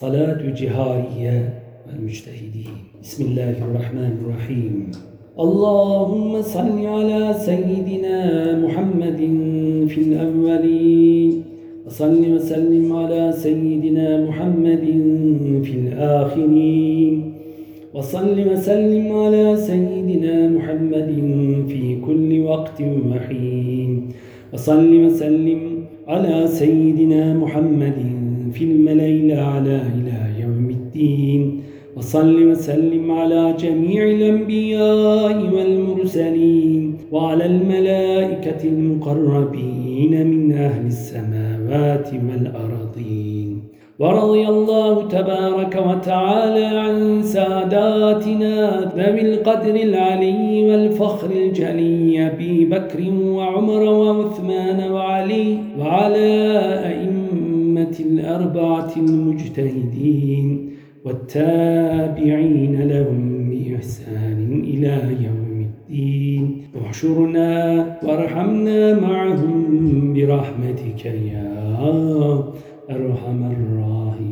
صلاة جهارية المجتهدين. بسم الله الرحمن الرحيم. اللهم صل على سيدنا محمد في الأولين وصل وسلم على سيدنا محمد في الآخرين وصل وسلم على سيدنا محمد في كل وقت وحين وصل وسلم على سيدنا محمد في الملأ الأعلى إلى يوم الدين. وصل وسلم على جميع الأنبياء والمرسلين وعلى الملائكة المقربين من أهل السماوات والأرضين. ورضي الله تبارك وتعالى عن ساداتنا ذوي القدر العلي والفخر الجلي أبي بكر وعمر وعثمان وعلي وعلى الأربعة المجتهدين والتابعين لهم بإحسان إلى يوم الدين. احشرنا وارحمنا معهم برحمتك يا أرحم الراحمين.